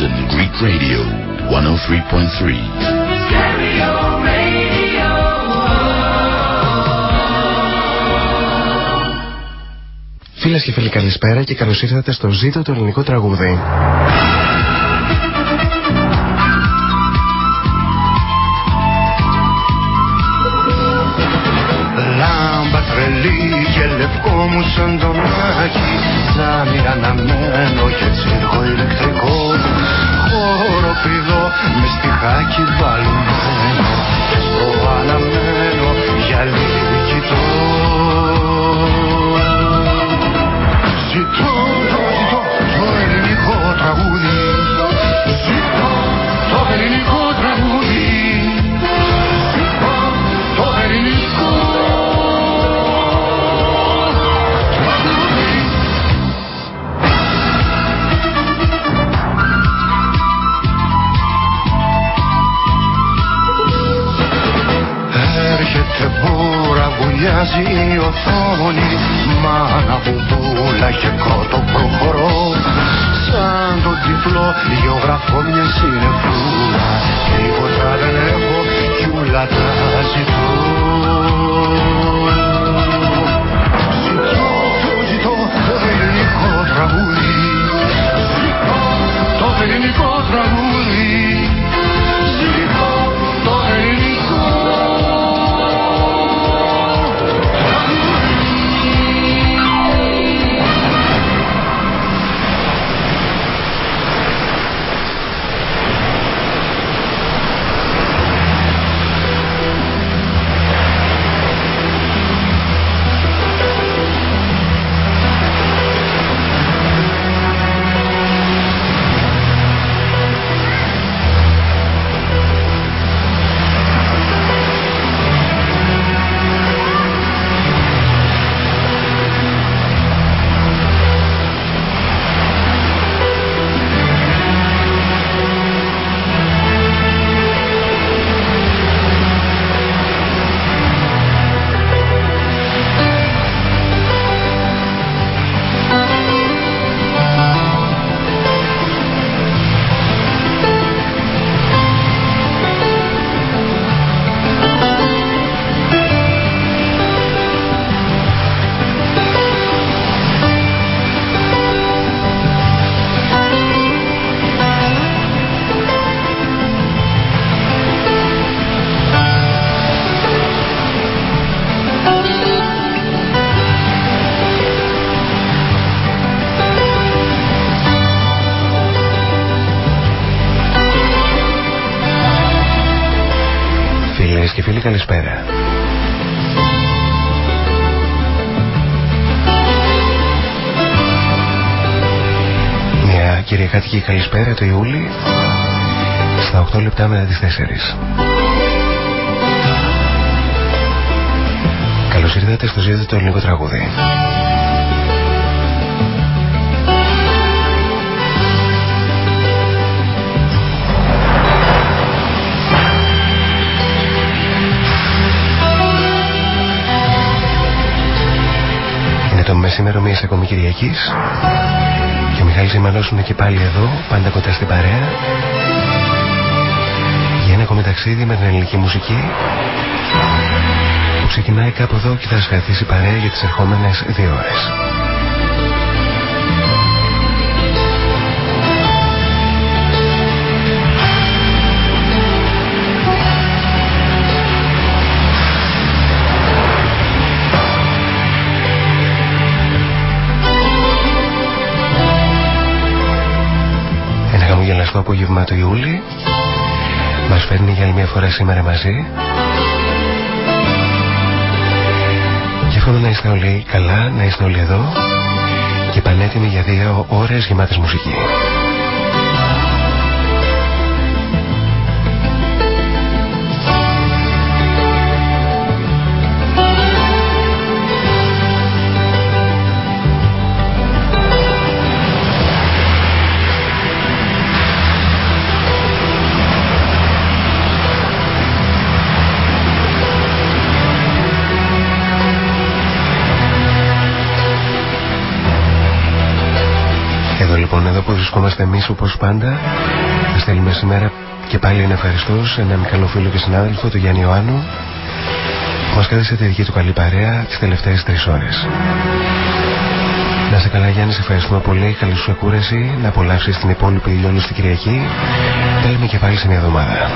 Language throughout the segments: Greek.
London Greek Radio 103.3. Φίλες και φίλοι, καλησπέρα και καλώς ήρθατε στο Ζήτο το ελληνικό τραγούδι. Λάμπα τρελή και λευκό μου σαν τον άκι Σαν αναμένο και τσίρκο ηλεκτρικό Χοροπηδό με στιχάκι βαλμένο Και στο αναμένο γυαλί κοιτώ Ζητώ, το ζητώ, το ελληνικό τραγούδι. Ζητώ, το ελληνικό τραγούδι βουλιάζει η οθόνη Μάνα μπουμπούλα και κότο προχωρώ. Σαν το τυφλό γεωγραφώ μια συνεφούλα Τίποτα δεν έχω κι ούλα τα ζητώ Ζητώ, καλησπέρα το Ιούλη στα 8 λεπτά μετά τις 4. Καλώς ήρθατε στο ζήτητο το ελληνικό τραγούδι. Είναι το μεσήμερο μιας ακόμη Κυριακής και ο Μιχάλης Ιμανός είναι και πάλι εδώ, πάντα κοντά στην παρέα για ένα ακόμη ταξίδι με την ελληνική μουσική που ξεκινάει κάπου εδώ και θα σας κρατήσει παρέα για τις ερχόμενες δύο ώρες. Απόγευμα του Ιούλη μας φέρνει για άλλη μια φορά σήμερα μαζί και εύχομαι να είστε όλοι καλά, να είστε όλοι εδώ και πανέτοιμοι για δύο ώρες γεμάτες μουσική. Ερχόμαστε εμείς όπως πάντα. Θα στέλνουμε σήμερα και πάλι ένα ευχαριστώ σε έναν καλό φίλο και συνάδελφο, τον Γιάννη Ιωάννου, που μας κάθεσε τη δική του καλή παρέα τις τελευταίες τρεις ώρες. Να σε καλά Γιάννη, σε ευχαριστούμε πολύ. Καλή σου ακούρεση, να απολαύσεις την υπόλοιπη ηλιόλου στην Κυριακή. Τα και πάλι σε μια εβδομάδα.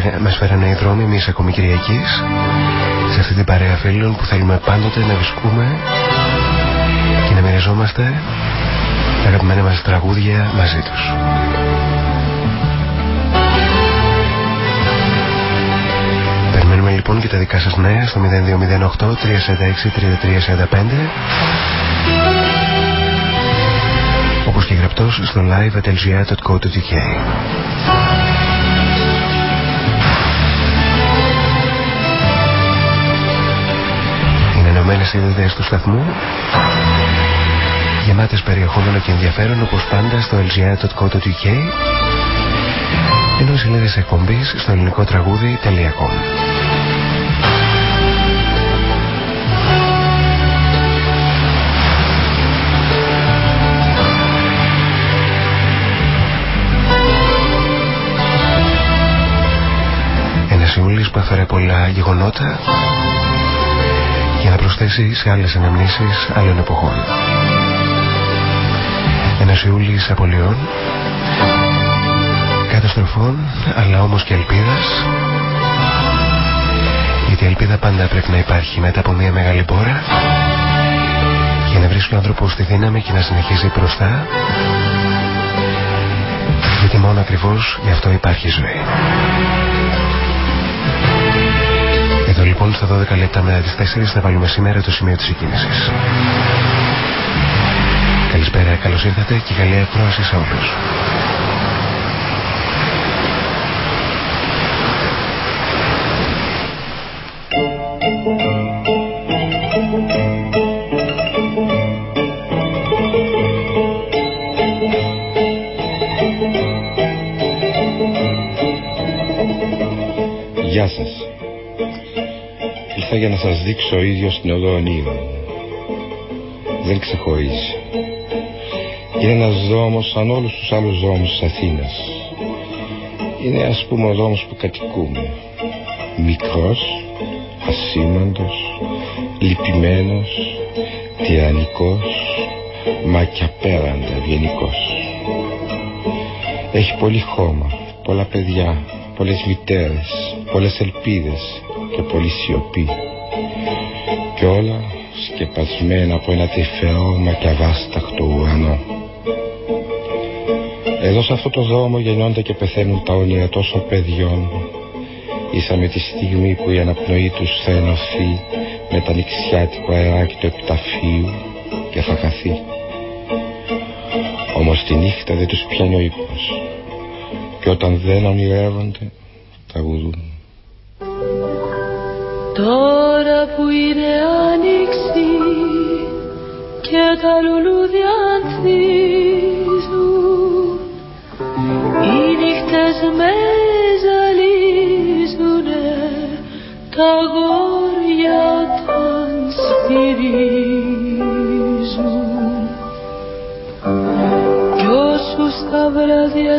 Φέρα, μας φέρανε οι δρόμοι εμείς ακόμη Κυριακής σε αυτή την παρέα φίλων που θέλουμε πάντοτε να βρισκούμε και να μοιραζόμαστε τα αγαπημένα μας τραγούδια μαζί τους. Περιμένουμε λοιπόν και τα δικά σας νέα στο 0208 346 3345 όπως και γραπτός στο live.lga.co.uk ενωμένες σελίδες του σταθμού. Γεμάτες περιεχόμενο και ενδιαφέρον όπως πάντα στο lgr.co.uk ενώ οι σελίδες εκπομπής στο ελληνικό τραγούδι.com Ένας Ιούλης που έφερε πολλά γεγονότα για να προσθέσει σε άλλες αναμνήσεις άλλων εποχών. Ένας Ιούλης απολειών, καταστροφών, αλλά όμως και ελπίδας, γιατί η ελπίδα πάντα πρέπει να υπάρχει μετά από μια μεγάλη πόρα για να βρίσκει ο άνθρωπος τη δύναμη και να συνεχίζει μπροστά γιατί μόνο ακριβώς γι' αυτό υπάρχει ζωή. Εδώ λοιπόν στα 12 λεπτά μετά τις 4 θα βάλουμε σήμερα το σημείο της εκκίνησης. Καλησπέρα, καλώς ήρθατε και καλή ακρόαση σε όλους. Για να σας δείξω ο ίδιος την οδό Δεν ξεχωρίζει. Είναι ένας δρόμος σαν όλους τους άλλους δρόμους της Αθήνας. Είναι ας πούμε ο δρόμος που κατοικούμε. Μικρός, ασήμαντος, λυπημένος, τυραννικός, μα και απέραντα ευγενικός. Έχει πολύ χώμα, πολλά παιδιά, πολλές μητέρες, πολλές ελπίδες και πολλή σιωπή και όλα σκεπασμένα από ένα τυφερό μα και αβάσταχτο ουρανό. Εδώ σε αυτό το δρόμο γεννώνται και πεθαίνουν τα όνειρα τόσων παιδιών ίσα με τη στιγμή που η αναπνοή τους θα ενωθεί με τα νηξιάτικο αεράκι του επιταφείου και θα χαθεί. Όμως τη νύχτα δεν τους πιάνει ο ύπνος και όταν δεν ονειρεύονται τραγουδούν. Τώρα που είναι άνοιξη και τα λουλούδια ανθίζουν. Οι νύχτες με ζαλίζουνε τα γόρια όταν σφυρίζουν κι όσους τα βράδια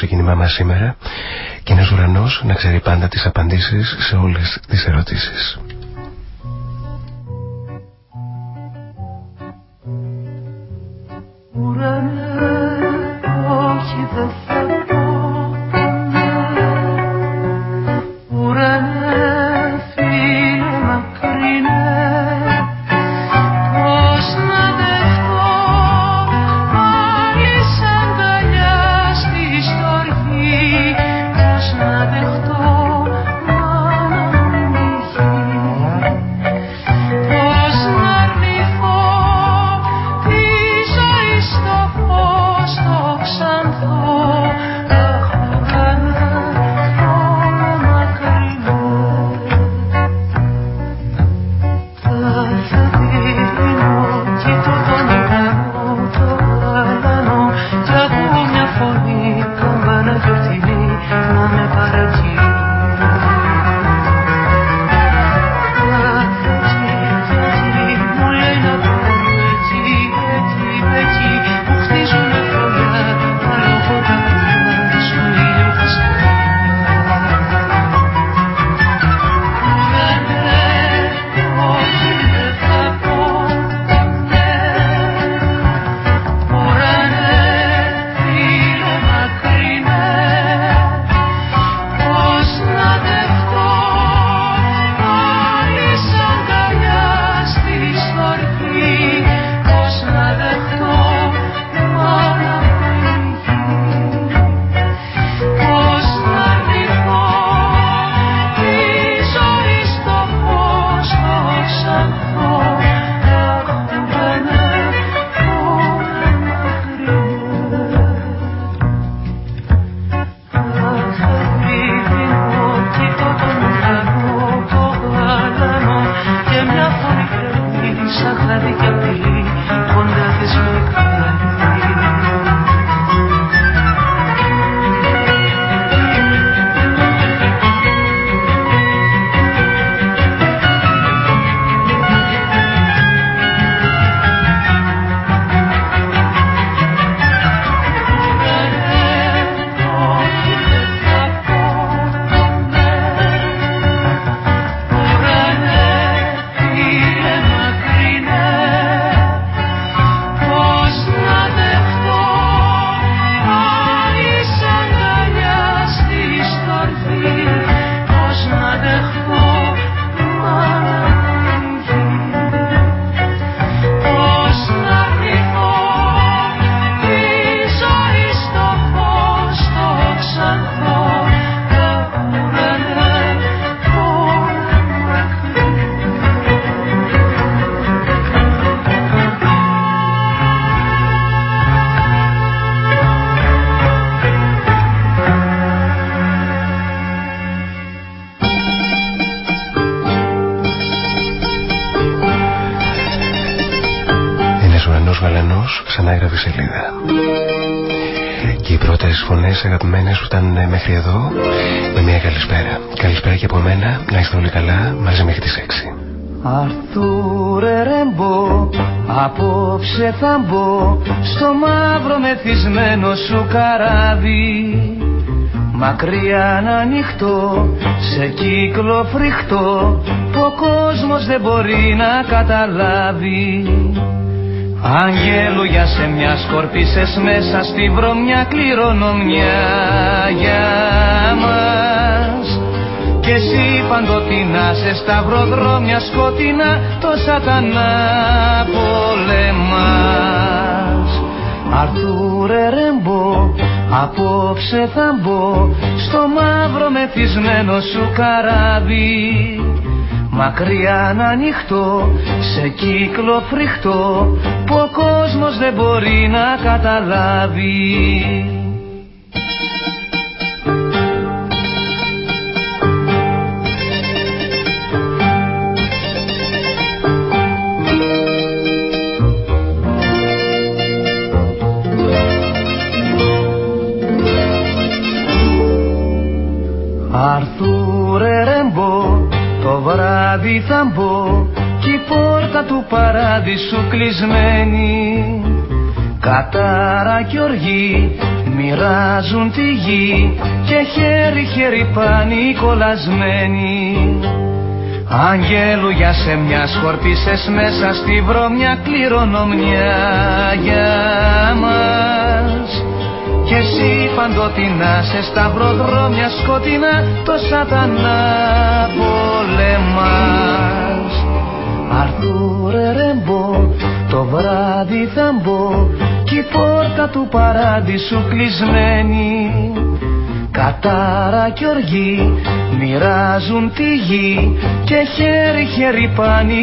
ξεκίνημά μα σήμερα και ένας ουρανό να ξέρει πάντα τις απαντήσεις σε όλες τις ερωτήσεις. Μακριά να ανοιχτώ, σε κύκλο φρικτό που ο κόσμος δεν μπορεί να καταλάβει. Αγγέλου για σε μια σκορπίσες μέσα στη βρωμιά κληρονομιά για μας. Και εσύ παντοτινά σε σταυροδρόμια σκοτεινά το σατανά πολεμάς. Αρθούρε ρεμπό απόψε θα μπω στο μαύρο μεθυσμένο σου καράβι. Μακριά να ανοιχτώ σε κύκλο φρικτό που ο κόσμος δεν μπορεί να καταλάβει παράδεισου κλεισμένη Κατάρα και οργή μοιράζουν τη γη και χέρι χέρι πάνη κολλασμένοι Αγγέλου για σε μια σκορπίσες μέσα στη βρωμιά κληρονομιά για μας. Κι εσύ παντοτινά σε σταυροδρόμια σκοτεινά το σατανά πολεμάς. Αρθούρε ρεμπό το βράδυ θα μπω κι η πόρτα του παράδεισου κλεισμένη. Κατάρα και οργή μοιράζουν τη γη και χέρι χέρι πάνη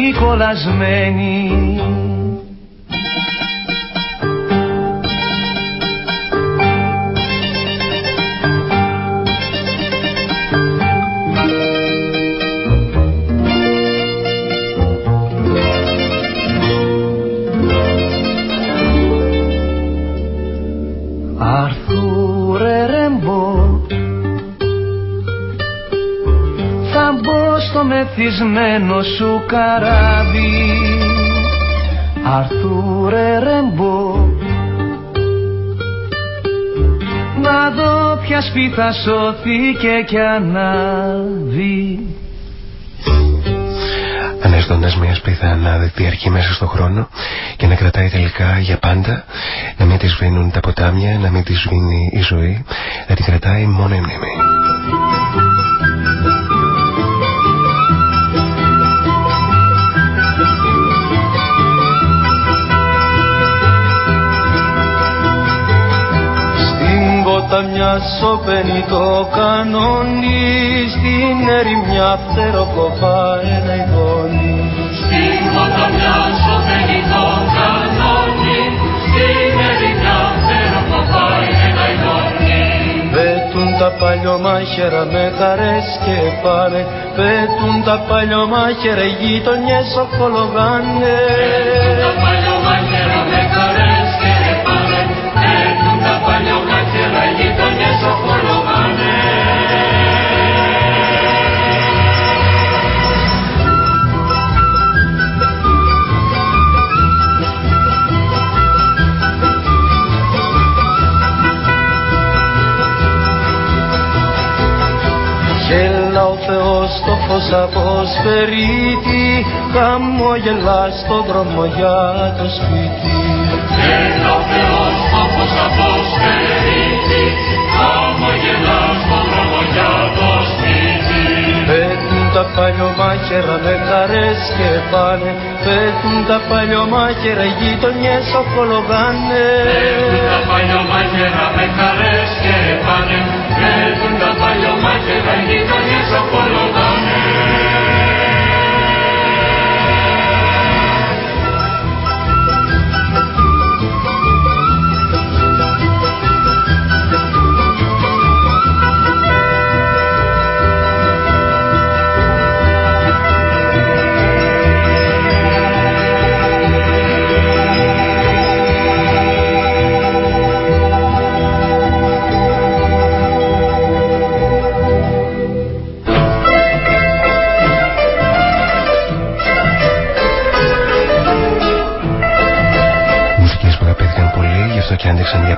στο μεθυσμένο σου καράβι. Αρθούρε ρεμπό. Να δω ποια σπίθα σώθηκε κι ανάβει Ανέστοντας μιας σπίθα να διαρκεί μέσα στον χρόνο και να κρατάει τελικά για πάντα, να μην της σβήνουν τα ποτάμια, να μην της σβήνει η ζωή, να την κρατάει μόνο η μνήμη. Στην ποταμιά σωπαίνει το κανόνι Στην ερημιά φτεροκοπά ένα ειδόνι Στην ποταμιά σωπαίνει το κανόνι Στην ερημιά φτεροκοπάει ένα ειδόνι Πέτουν τα παλιωμάχερα με χαρές και πάνε. Πέτουν τα παλιωμάχερα οι γείτονιες οχολογάνε Τα παλιωμάχερα γείτονιες οχολογάνε Γέλα ο Θεός το φως από σπερίτη Χαμογελά στον δρόμο για το σπίτι τα παλιωμάχερα με χαρές και πάνε. Πέτουν τα παλιωμάχερα οι γείτονιες οχολογάνε Πέφτουν τα παλιωμάχερα με χαρές και πάνε. Πέφτουν τα παλιωμάχερα οι γείτονιες απολογάνε επέλεξαν για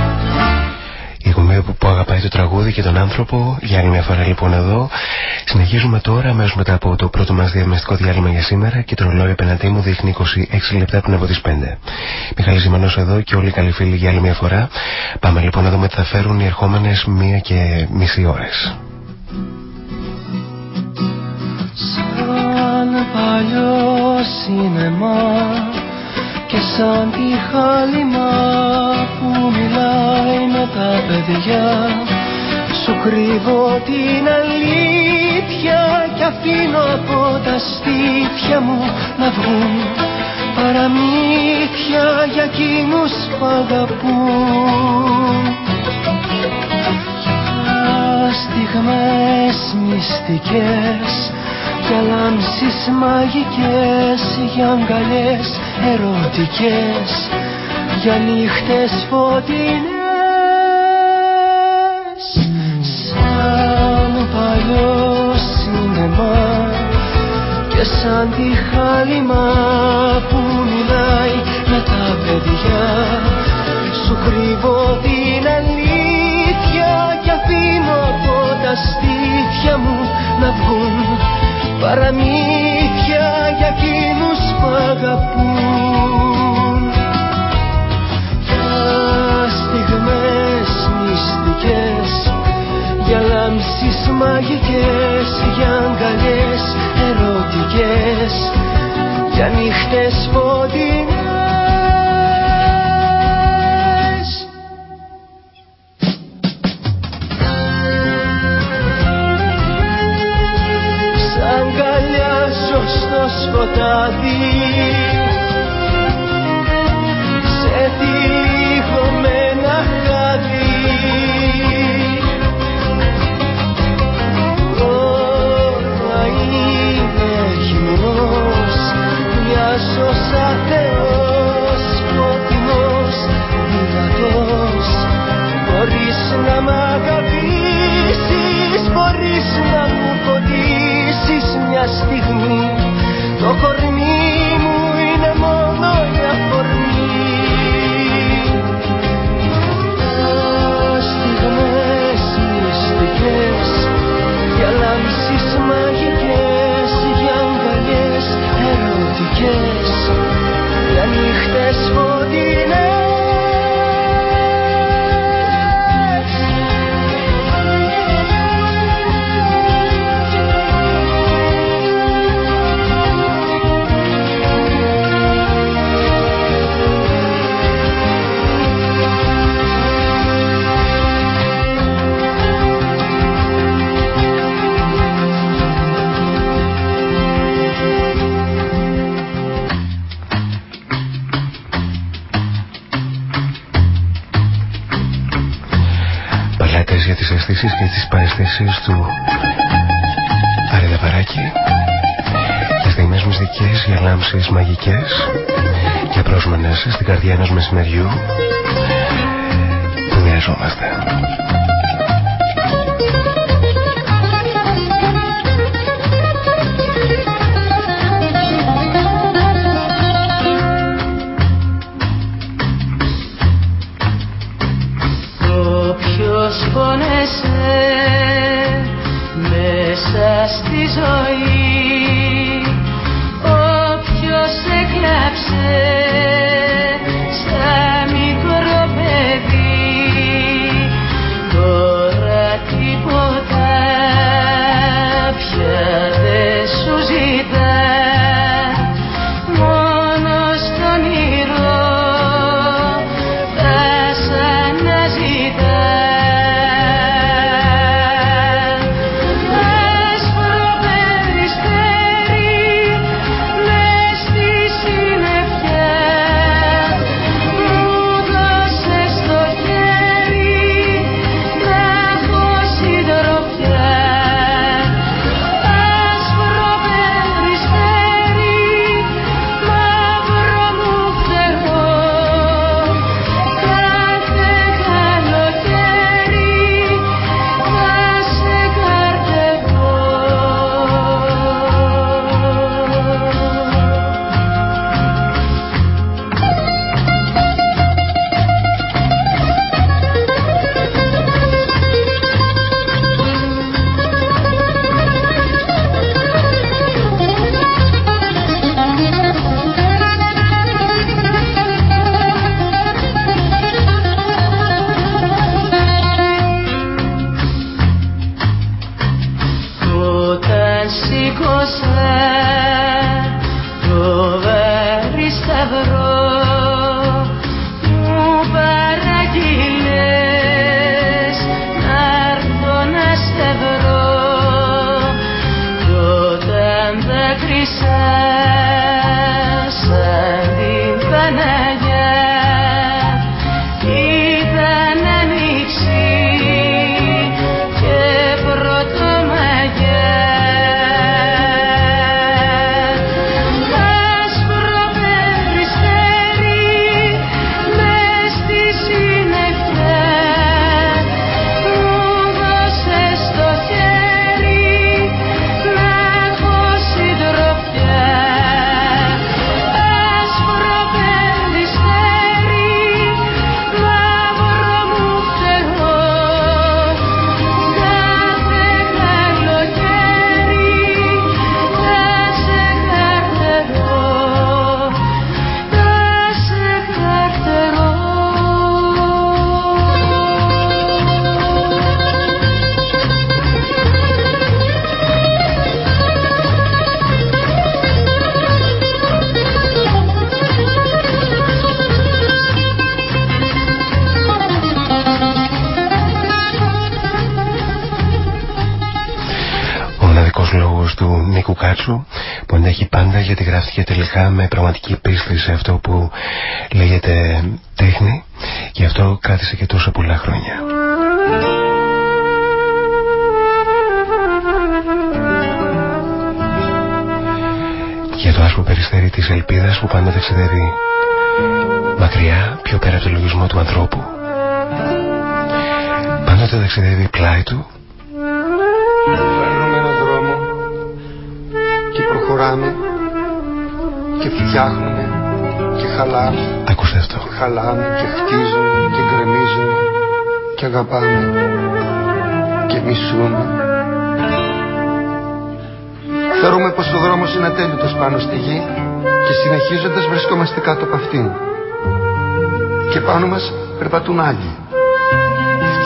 Η εκπομπή που, που αγαπάει το τραγούδι και τον άνθρωπο. Για άλλη μια φορά λοιπόν εδώ. Συνεχίζουμε τώρα αμέσως μετά από το πρώτο μας διαμεστικό διάλειμμα για σήμερα και το ρολόι απέναντί μου δείχνει 26 λεπτά πριν από τις 5. Μιχάλη Ζημανό εδώ και όλοι οι καλοί φίλοι για άλλη μια φορά. Πάμε λοιπόν να δούμε τι θα φέρουν οι ερχόμενες μία και μισή ώρες. Σαν παλιό σινεμά και σαν τη χάλιμα που μιλάει με τα παιδιά σου κρύβω την αλήθεια και αφήνω από τα στήθια μου να βγουν παραμύθια για εκείνους που αγαπούν. Για στιγμές μυστικές για λάμψεις μαγικές για αγκαλιές ερωτικές για νύχτες φωτεινές. Σαν παλιό σινεμά και σαν τη χάλιμα που μιλάει με τα παιδιά. Σου κρύβω την αλήθεια και αφήνω από τα στήθια μου να βγουν. Παραμύθια για εκείνους που αγαπούν. Για στιγμές μυστικές Για λάμψεις μαγικές Για αγκαλιές ερωτικές Για νύχτες φωτεινές σκοτάδι Σε τυλιγωμένα χάδι. Τώρα είμαι γυμνός Μοιάζω σαν θεός Φωτεινός, δυνατός Μπορείς να μ' αγαπήσεις Μπορείς να μου φωτίσεις μια στιγμή Το κορμί μου είναι μόνο η αφορμή Στιγμές μυστικές Για λάμψεις μαγικές Για αγκαλιές ερωτικές. Για νύχτες φωτεινές Παλάτες για τις αισθήσεις και τις παραισθήσεις του Άρη Δαπαράκη Για στιγμές μυστικές, για λάμψεις μαγικές Και απρόσμενες στην καρδιά ενός μεσημεριού Που μοιραζόμαστε γιατί γράφτηκε τελικά με πραγματική πίστη σε αυτό που λέγεται τέχνη. Και αυτό κράτησε και τόσο πολλά χρόνια. Για το άσπρο περιστέρι της ελπίδας που πάντα ταξιδεύει μακριά πιο πέρα από το λογισμό του ανθρώπου. Πάντοτε ταξιδεύει πλάι του. Παίρνουμε έναν δρόμο και προχωράμε και φτιάχνουμε και χαλάμε Ακούστε αυτό. Και χαλάμε και χτίζουμε και γκρεμίζουμε και αγαπάμε και μισούμε Θεωρούμε πως ο δρόμος είναι ατέλειωτος πάνω στη γη και συνεχίζοντας βρισκόμαστε κάτω από αυτήν. Και πάνω μας περπατούν άλλοι.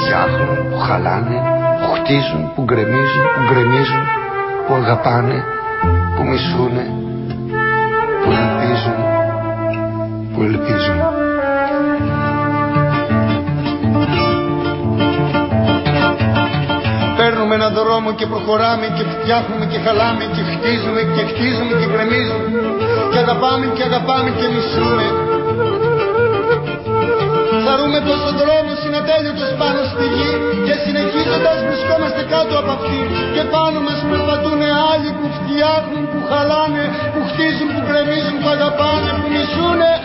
Φτιάχνουν, που χαλάνε, που χτίζουν, που γκρεμίζουν, που γκρεμίζουν, που αγαπάνε, που μισούνε, που ελπίζουν. Παίρνουμε έναν δρόμο και προχωράμε και φτιάχνουμε και χαλάμε και χτίζουμε και χτίζουμε και γκρεμίζουμε. Και αγαπάμε και αγαπάμε και μισούμε. Χαρούμε πως ο δρόμος είναι ατέλειωτος πάνω στη γη και συνεχίζοντας βρισκόμαστε κάτω από αυτή. Και πάνω μας περπατούν άλλοι που φτιάχνουν, που χαλάνε, που χτίζουν, που γκρεμίζουν, που αγαπάνε, που μισούνε, που μισούνε,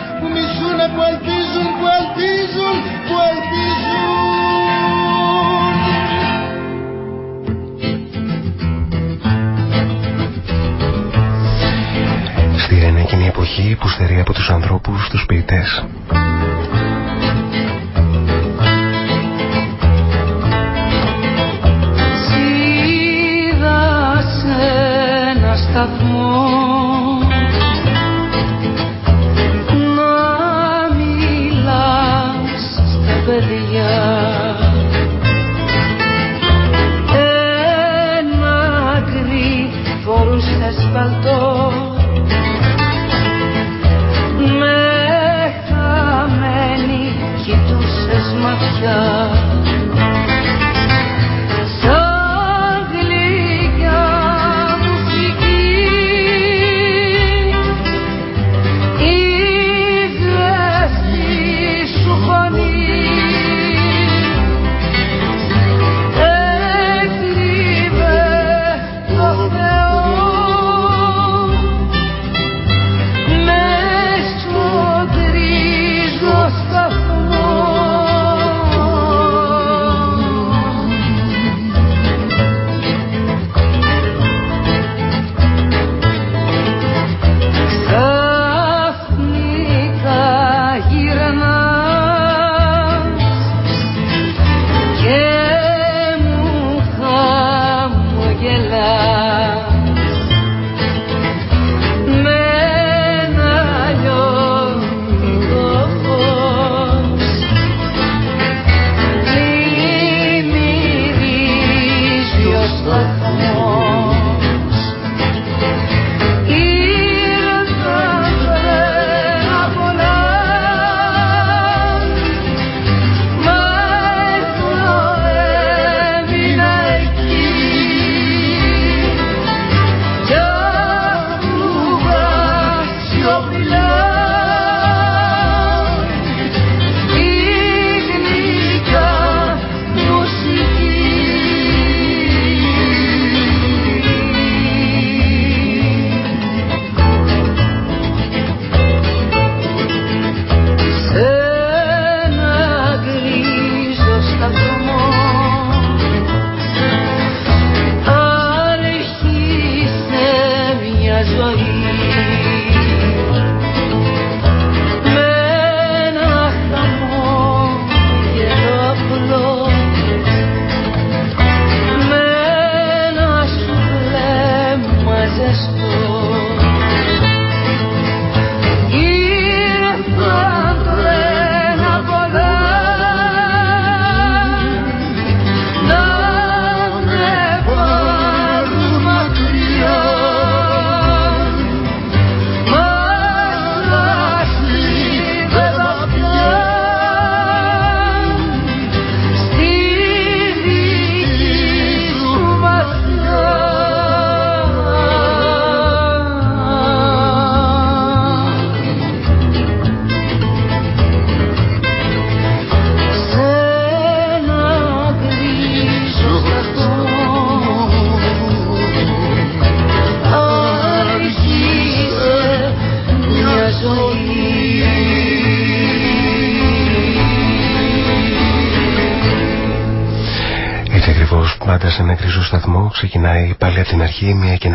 ξεκινάει πάλι από την αρχή μια καινούργια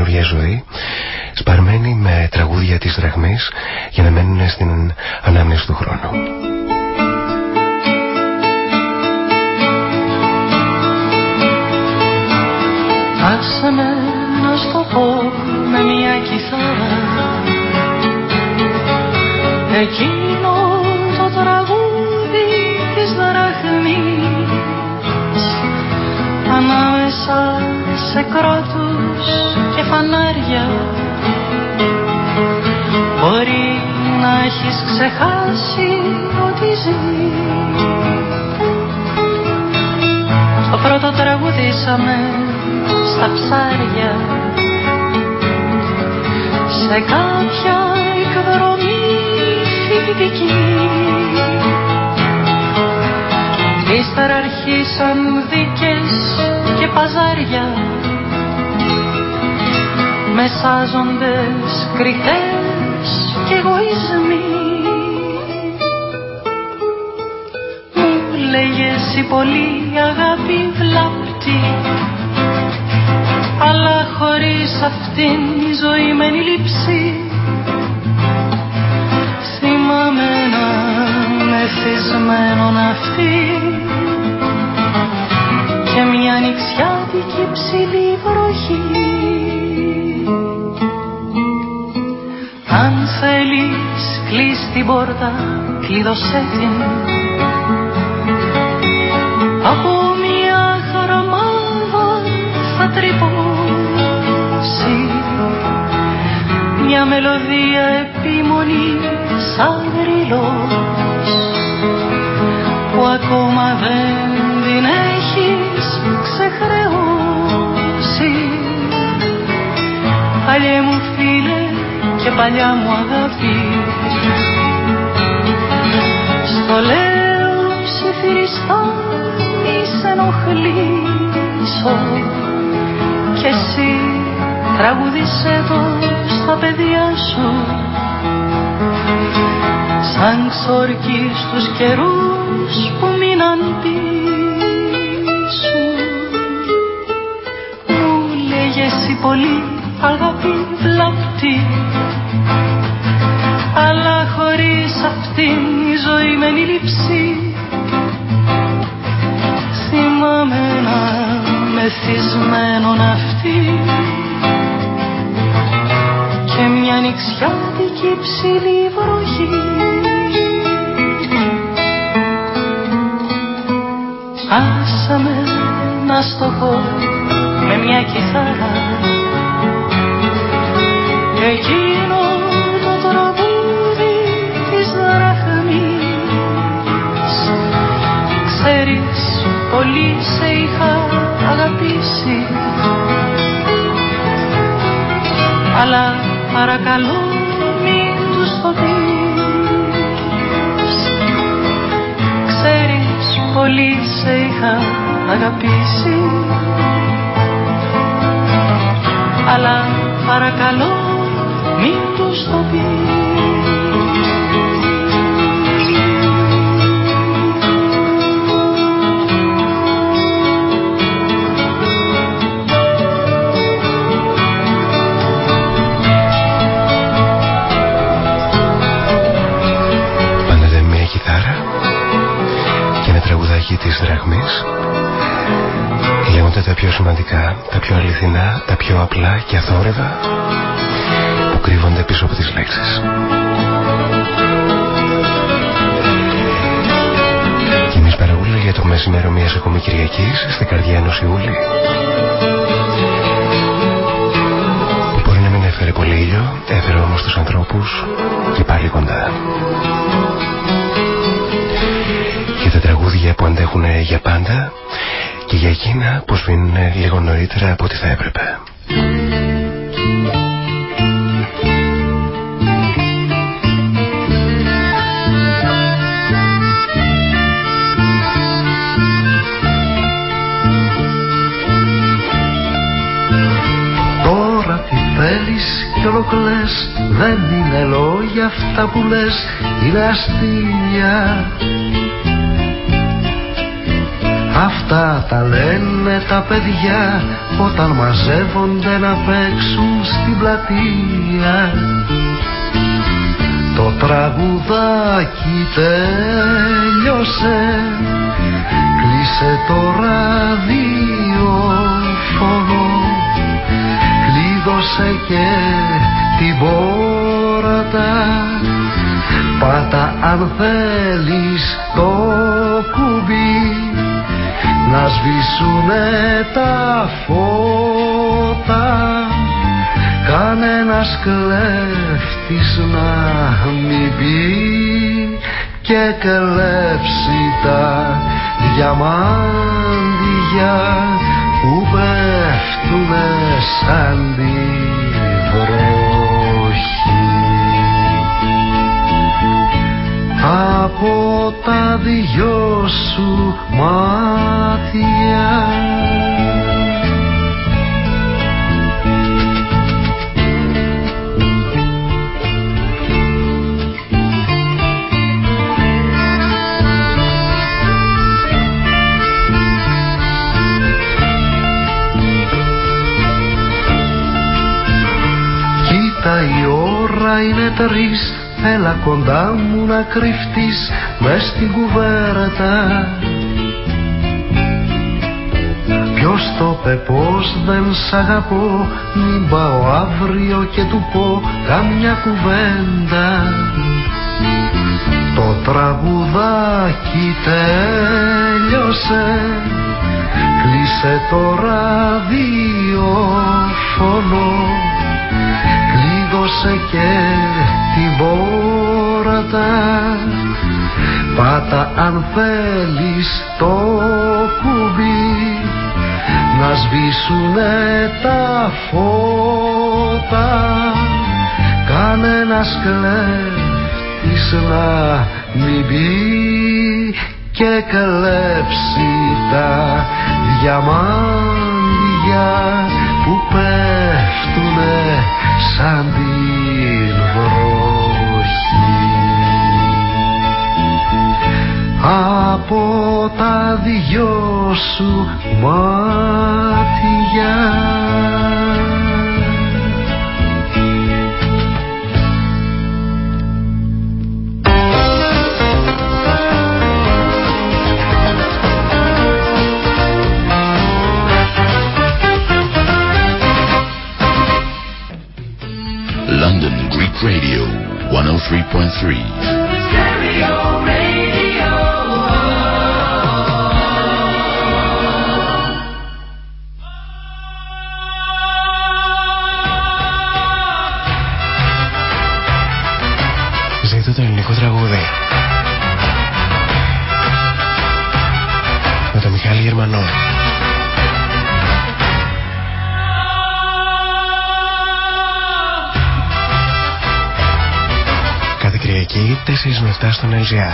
Ύστερα αρχίσαν δίκες και παζάρια. Μεσάζοντες κριτές και εγωισμοί. Μου λέγες η πολύ αγάπη βλάπτη αλλά χωρίς αυτήν η ζωή μένει λήψη θυμάμαι να μεθυσμένο ναυτί και μια νηξιάτικη ψηλή βροχή. Αν θέλεις κλείς την πόρτα κλείδωσέ την. Από μια χαραμάδα θα τρυπώ μια μελωδία επίμονη σαν γρυλός που ακόμα δεν την Παλιέ μου φίλε και παλιά μου αγάπη. Στο λέω ψιθυριστά μη σε ενοχλήσω. Κι εσύ τραγουδίσέ το στα παιδιά σου. Σαν ξόρκι στους καιρούς που μείναν πίσω. Μου λέγες η πολύ αγάπη αγαπήσει αλλά παρακαλώ μην τους το πεις Ξέρεις πολύ σε είχα αγαπήσει. Αλλά παρακαλώ αληθινά, τα πιο απλά και αθόρυβα που κρύβονται πίσω από τις λέξεις. Και εμείς παραγούλα για το μεσημέρο μιας ακόμη Κυριακής στην καρδιά ενός Ιούλη που μπορεί να μην έφερε πολύ ήλιο, έφερε όμως τους ανθρώπους και πάλι κοντά για τα τραγούδια που αντέχουν για πάντα και για εκείνα που σβήνουν λίγο νωρίτερα από ό,τι θα έπρεπε. Τώρα τι θέλεις κι ολοκλές Δεν είναι λόγια αυτά που λες Είναι αστεία Αυτά τα λένε τα παιδιά όταν μαζεύονται να παίξουν στην πλατεία. Το τραγουδάκι τέλειωσε Κλείσε το ραδιόφωνο Κλείδωσε και την πόρτα. Πάτα αν θέλεις το κουμπί να σβήσουνε τα φώτα κανένας κλέφτης να μην πει και κλέψει τα διαμάντια που πέφτουνε σαν τη από τα δυο σου μάτια. Κοίτα η ώρα είναι τρεις Έλα κοντά μου να κρυφτείς μες στην κουβέρτα. Ποιος το πε πως δεν σ' αγαπώ Μην πάω αύριο και του πω καμιά κουβέντα. Το τραγουδάκι τέλειωσε Κλείσε το ραδιόφωνο Κλείδωσε και την πόρτα Πάτα αν θέλεις το κουμπί. Να σβήσουνε τα φώτα. Κανένας κλέφτης να μην μπει και κλέψει τα διαμάντια που πέφτουνε σαν την από τα δυο σου μάτια London Greek Radio 103.3. 4 με 7 στον LGR.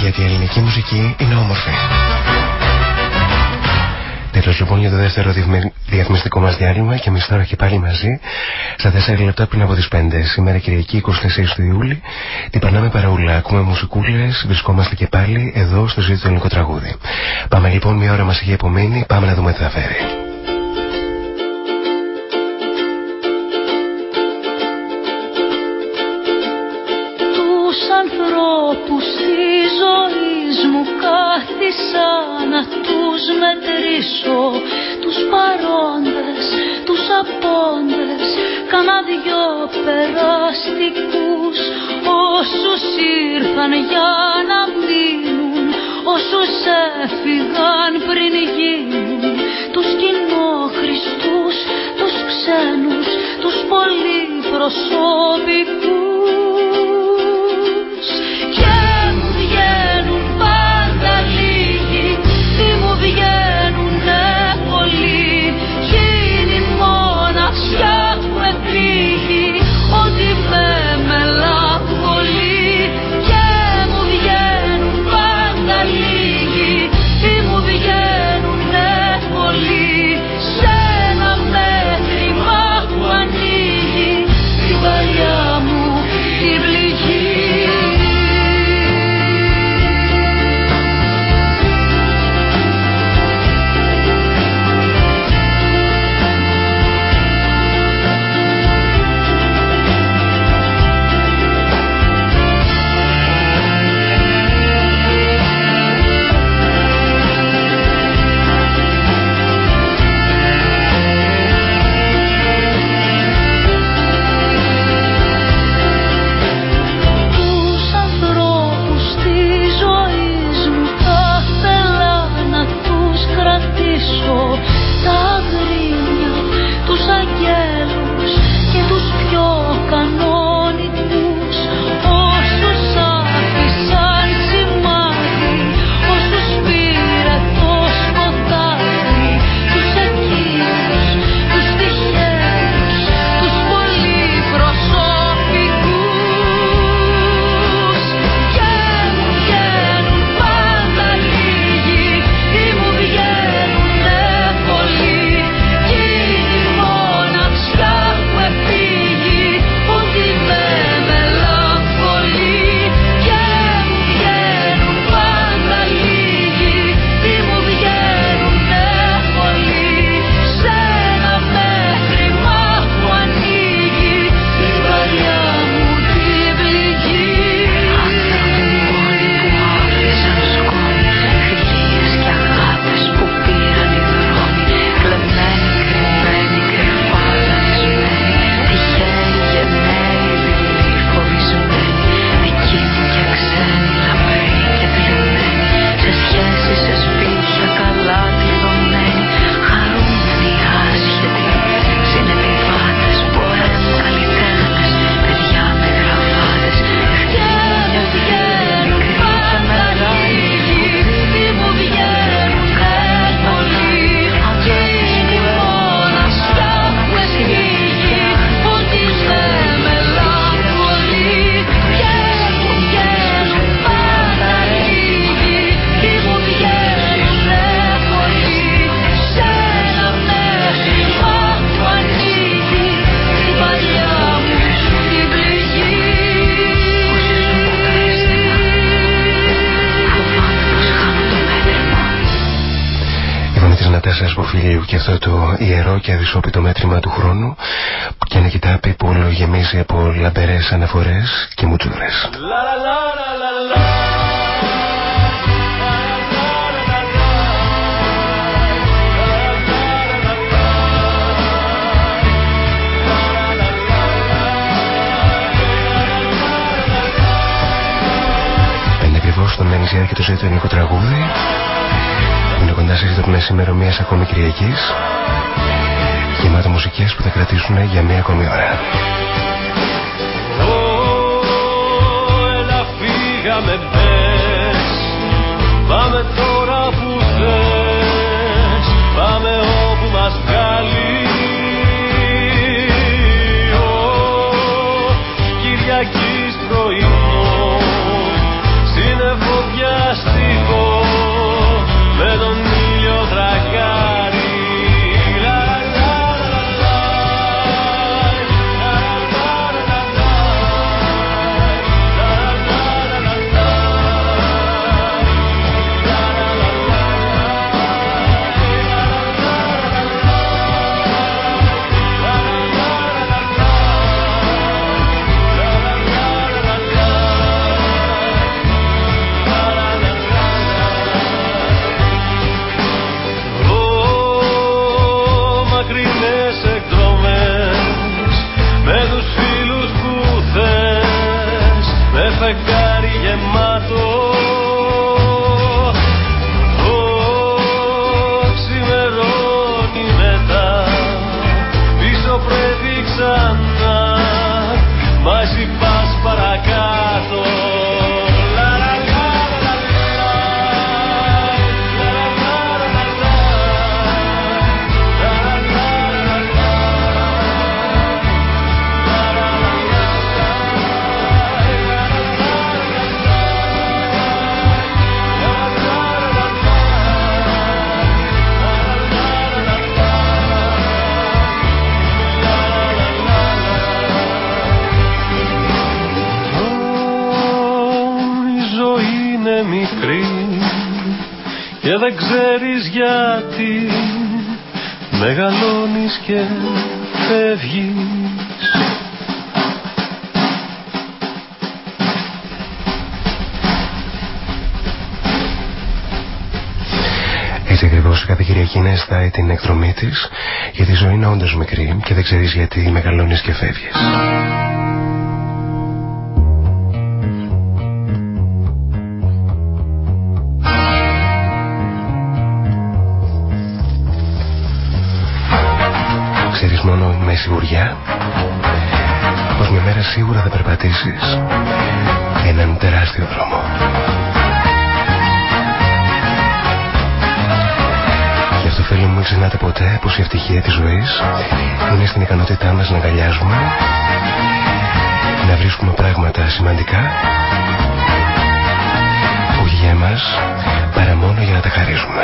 Γιατί η ελληνική μουσική είναι όμορφη. Τέλος λοιπόν για το δεύτερο διεθμι- διαφημιστικό μας διάλειμμα και εμείς τώρα και πάλι μαζί στα 4 λεπτά πριν από τις 5. Σήμερα Κυριακή 24 του Ιούλη. Τι περνάμε παραούλα, ακούμε μουσικούλες, βρισκόμαστε και πάλι εδώ στο ζήτητο ελληνικό τραγούδι. Πάμε λοιπόν, μια ώρα μας έχει απομείνει, πάμε να δούμε τι θα φέρει. Περαστικούς Όσους ήρθαν για να μείνουν, όσους έφυγαν πριν γίνουν Τους κοινόχρηστους, τους ξένους, τους πολυπροσωπικούς λαμπερές αναφορές και μουτσούρες. Πέντε ακριβώς στον Μενιζιά και το ζωή του ελληνικό τραγούδι είναι κοντά σας για το μεσήμερο μιας ακόμη Κυριακής γεμάτο μουσικές που θα κρατήσουν για μια ακόμη ώρα. Φύγαμε πες. Πάμε τώρα που θες. Πάμε όπου μας βγάλει την εκδρομή της, γιατί η ζωή είναι όντως μικρή και δεν ξέρεις γιατί μεγαλώνεις και φεύγεις. Ξέρεις μόνο με σιγουριά πως μια μέρα σίγουρα θα περπατήσεις έναν τεράστιο δρόμο. Φίλοι μου μην ξεχνάτε ποτέ πως η ευτυχία της ζωής είναι στην ικανότητά μας να αγκαλιάζουμε, να βρίσκουμε πράγματα σημαντικά όχι για εμάς παρά μόνο για να τα χαρίζουμε.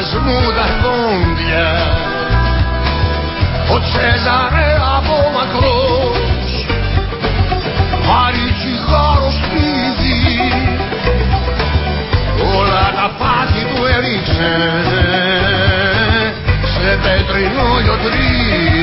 μου τα δόντια ο Τσέζαρε από μακρός πάρει τσιγάρο σπίτι όλα τα πάθη του έριξε σε πέτρινο γιοτρί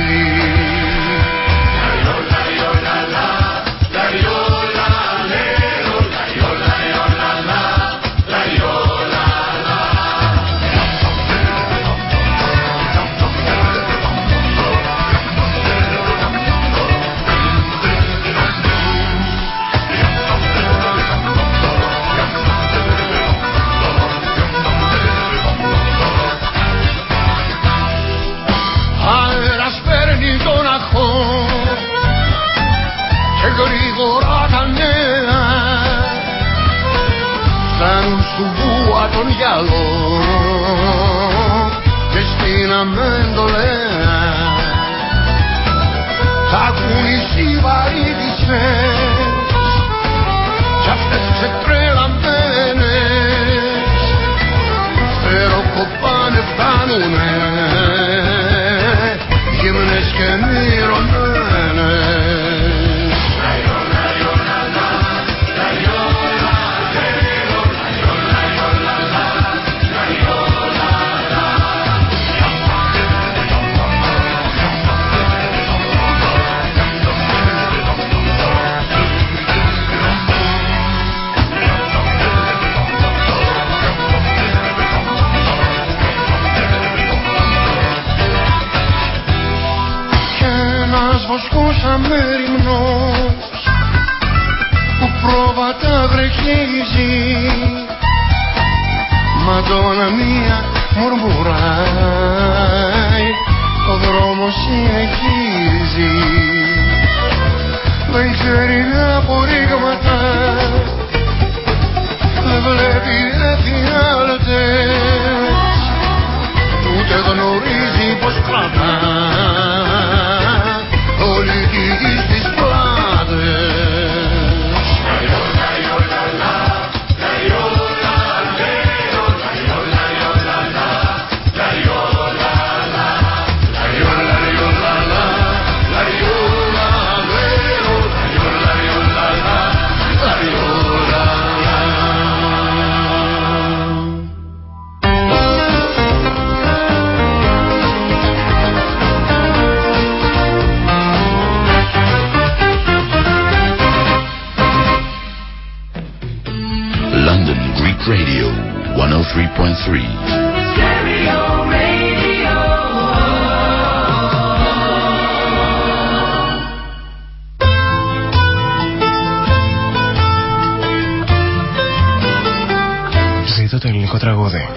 αυτό το ελληνικό τραγούδι.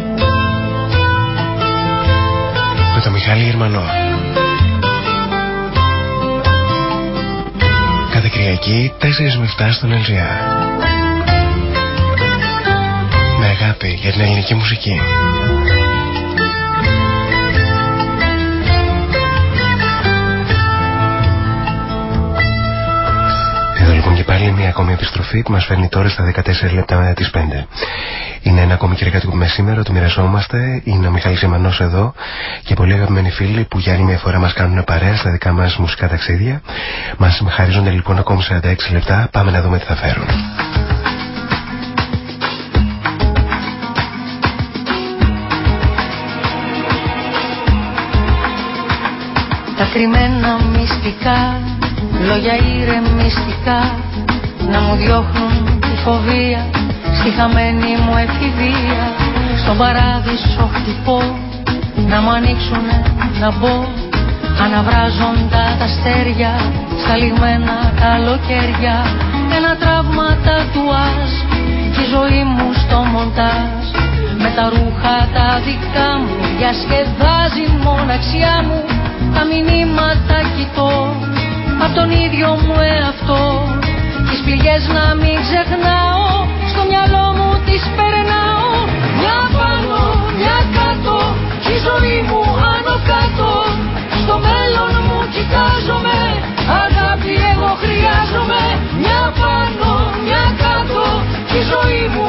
Με το Μιχάλη Γερμανό. Κάθε Κυριακή 4 με 7 στον LGR. Με αγάπη για την ελληνική μουσική. και πάλι μια ακόμη επιστροφή που μας φέρνει τώρα στα 14 λεπτά μετά τις 5. Είναι ένα ακόμη κυριακάτικο με σήμερα, το μοιραζόμαστε. Είναι ο Μιχάλης Εμανός εδώ και πολλοί αγαπημένοι φίλοι που για άλλη μια φορά μας κάνουν παρέα στα δικά μας μουσικά ταξίδια. Μας χαρίζονται λοιπόν ακόμη 46 λεπτά. Πάμε να δούμε τι θα φέρουν. Τα κρυμμένα μυστικά, λόγια ηρεμιστικά να μου διώχνουν τη φοβία στη χαμένη μου εφηβεία στον παράδεισο χτυπώ. Να μου ανοίξουνε να μπω. Αναβράζοντα τα αστέρια. Στα λιγμένα καλοκαίρια ένα τραύμα τατουάζ και η ζωή μου στο μοντάζ. Με τα ρούχα τα δικά μου. Διασκεδάζει μοναξιά μου. Τα μηνύματα κοιτώ. Απ' τον ίδιο μου εαυτό. Τις πληγές να μην ξεχνάω. Στο μυαλό μου τις περνάω. Μια πάνω, μια κάτω Κι η ζωή μου άνω κάτω. Στο μέλλον μου κοιτάζομαι Αγάπη εγώ χρειάζομαι. Μια πάνω, μια κάτω Κι η ζωή μου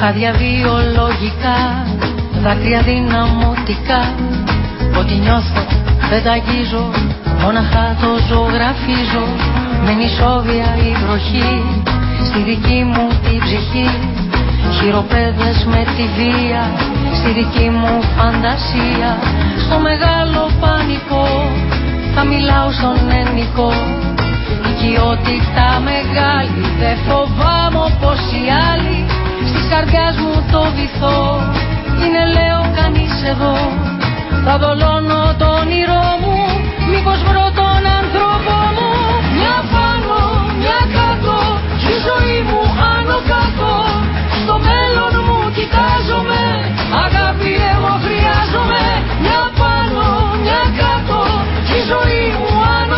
Χάδια βιολογικά, δάκρυα δυναμωτικά. Ό,τι νιώθω δεν τα αγγίζω, μόναχα το ζωγραφίζω. Με νησόβια η βροχή, στη δική μου τη ψυχή. Χειροπέδες με τη βία, στη δική μου φαντασία. Στο μεγάλο πανικό, θα μιλάω στον ενικό Οικειότητα μεγάλη, δεν φοβάμαι όπως οι άλλοι καρδιάς μου το βυθό. Είναι λέω κανείς εδώ. Θα δολώνω το όνειρό μου. Μήπως βρω τον άνθρωπο μου. Μια πάνω, μια κάτω. Στη ζωή μου άνω κάτω. Στο μέλλον μου κοιτάζομαι. Αγάπη εγώ χρειάζομαι. Μια πάνω, μια κάτω. Στη ζωή μου άνω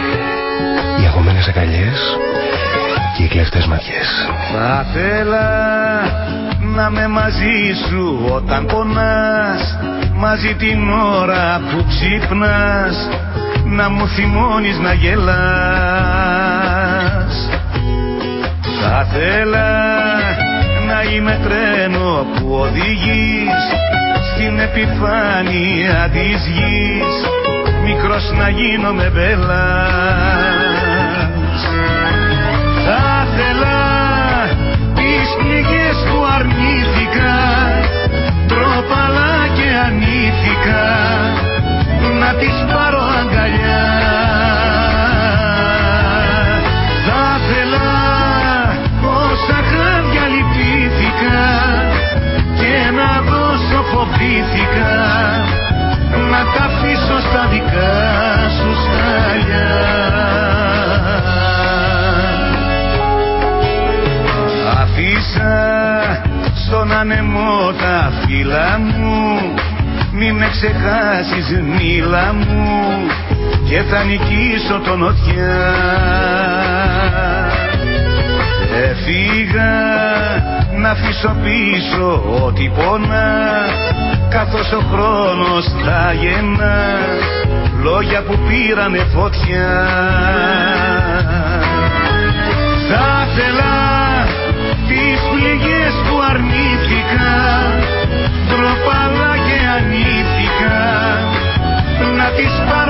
οι αγωμένες αγκαλιές και οι κλέφτες ματιές. Θα θέλα να με μαζί σου όταν πονάς μαζί την ώρα που ξύπνας να μου θυμώνεις να γελάς Θα θέλα να είμαι τρένο που οδηγείς στην επιφάνεια της γης μικρός να γίνομαι μπέλας αρνήθηκα. Τρόπαλα και ανήθηκα να τις πάρω αγκαλιά. Θα θέλα όσα χάδια λυπήθηκα και να δώσω φοβήθηκα να τα αφήσω στα δικά σου σκαλιά Αφήσα στον ανεμό τα φύλλα μου. Μη με ξεχάσεις μίλα μου και θα νικήσω τον νοτιά. Έφυγα να αφήσω πίσω ό,τι πόνα καθώς ο χρόνος θα γεννά. Λόγια που πήρανε φωτιά. Θα ήθελα να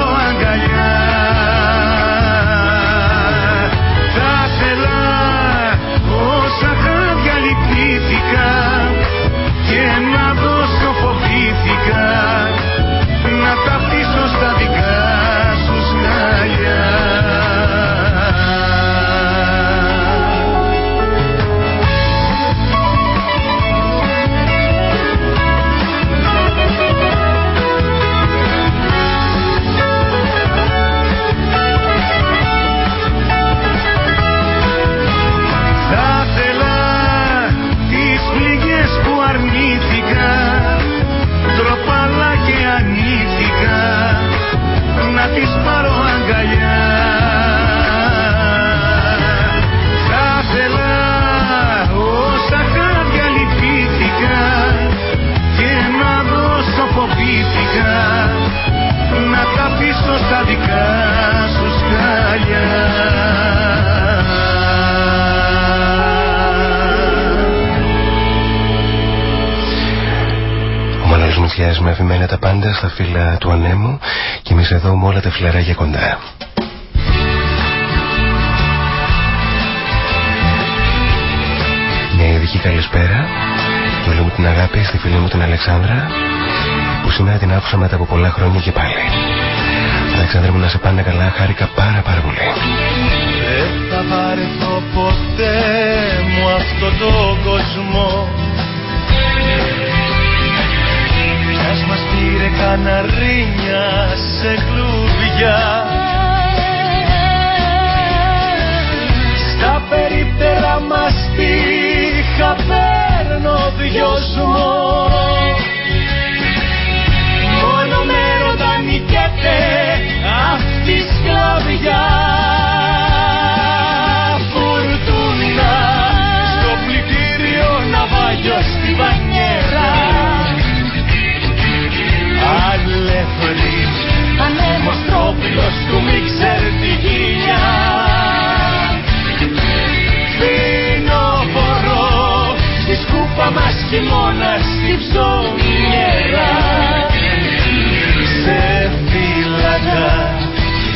Μανώλης Μητσιάς με αφημένα τα πάντα στα φύλλα του ανέμου και εμείς εδώ με όλα τα φιλαράκια κοντά. Μια ειδική καλησπέρα και όλη μου την αγάπη στη φίλη μου την Αλεξάνδρα που σήμερα την άκουσα μετά από πολλά χρόνια και πάλι. Αλεξάνδρα μου να σε πάνε καλά, χάρηκα πάρα πάρα πολύ. Δεν θα βαρεθώ ποτέ μου αυτό το κόσμο καναρίνια σε κλουβιά. Στα περίπτερα μας τύχα παίρνω δυοσμό Μόνο με ρωτά νικέται αυτή η σκλαβιά. Φουρτούνα στο πλυντήριο ναυάγιο στη βανιέρα Αλεύρι ανέμος τρόπιλος του μίξερ τη γυλιά. Φινόφορο στη σκούπα μας χειμώνα στη ψωμιέρα Σε φύλακα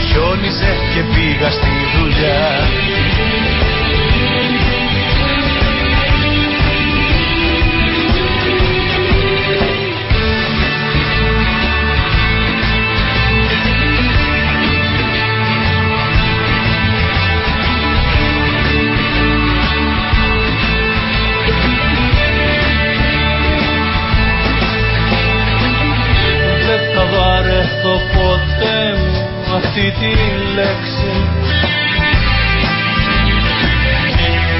χιόνιζε και πήγα στη δουλειά θα βαρεθώ ποτέ μου αυτή τη λέξη.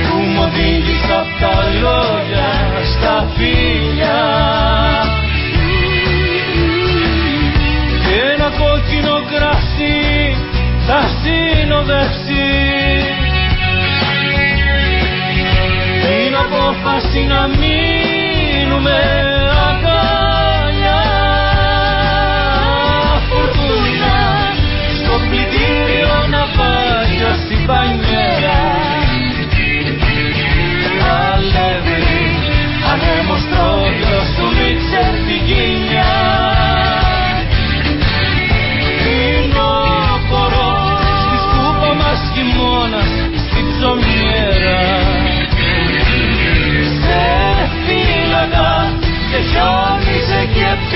Που μου οδήγησε απ' τα λόγια στα φίλια. Και ένα κόκκινο κρασί θα συνοδεύσει. Την απόφαση να μείνουμε αγκαλιά μπανιέρα Αλεύρι ανέμος τρόπιος του μίξερ τη γυνιά Φινόπορο στη σκούπα μας χειμώνας στη ψωμιέρα. Σε φύλακα Βασιλίνας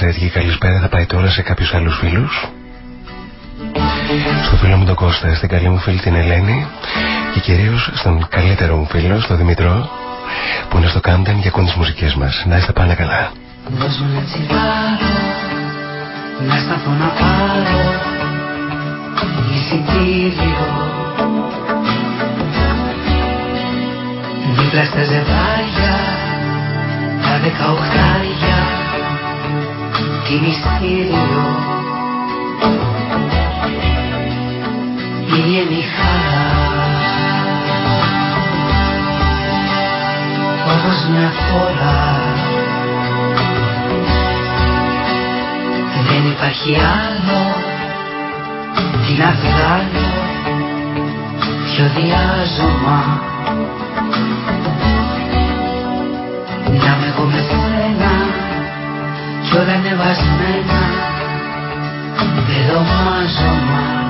εξαιρετική καλησπέρα θα πάει τώρα σε κάποιους άλλους φίλους. Στο φίλο μου τον Κώστα, στην καλή μου φίλη την Ελένη και κυρίως στον καλύτερο μου φίλο, στον Δημητρό, που είναι στο Κάμπτεν για κόντες μουσικές μας. Να είστε πάντα καλά. Δώσ' μου ένα τσιγάρο Να σταθώ να πάρω Εισιτήριο Δίπλα στα ζευγάρια Τα δεκαοχτάρια Τι μυστήριο Είναι η χαρά Όπως μια φορά Δεν υπάρχει άλλο Τι να βγάλω Πιο διάζωμα Να με εγώ με σένα Κι όλα ανεβασμένα Πεδομάζωμα Θέλω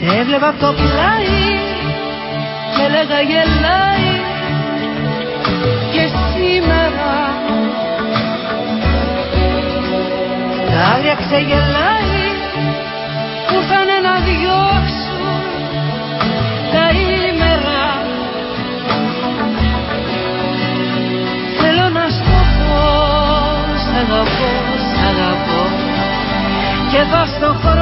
Σε έβλεπα από το πλάι και έλεγα γελάει. Και σήμερα τα άγρια ξεγελάει. Που ήρθανε να διώξουν τα ήμερα Θέλω να σου το πω, σ' αγαπώ, σ' αγαπώ. Και εδώ στο χρωστάω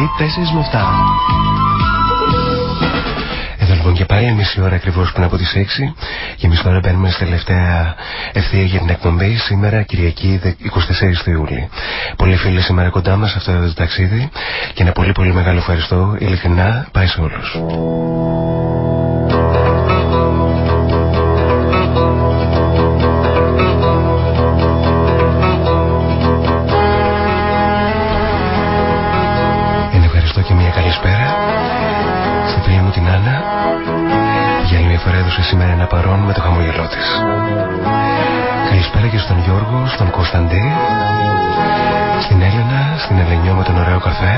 Κυριακή 4 με 7. Εδώ λοιπόν και πάλι μισή ώρα ακριβώς πριν από τις 6 και εμεί τώρα μπαίνουμε στη τελευταία ευθεία για την εκπομπή σήμερα Κυριακή 24 του Ιούλη. Πολλοί φίλοι σήμερα κοντά μας αυτό το ταξίδι και ένα πολύ πολύ μεγάλο ευχαριστώ ειλικρινά πάει σε όλους. Και μια καλησπέρα. Στη φίλη μου την Άννα. Για άλλη μια φορά έδωσε σήμερα ένα παρόν με το χαμογελό της. Καλησπέρα και στον Γιώργο, στον Κωνσταντή, στην Έλενα, στην Ελενιό με τον ωραίο καφέ,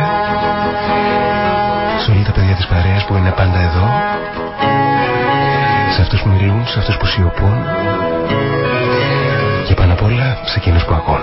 σε όλα τα παιδιά της παρέας που είναι πάντα εδώ, σε αυτούς που μιλούν, σε αυτούς που σιωπούν. Και πάνω απ' όλα σε εκείνους που ακούν.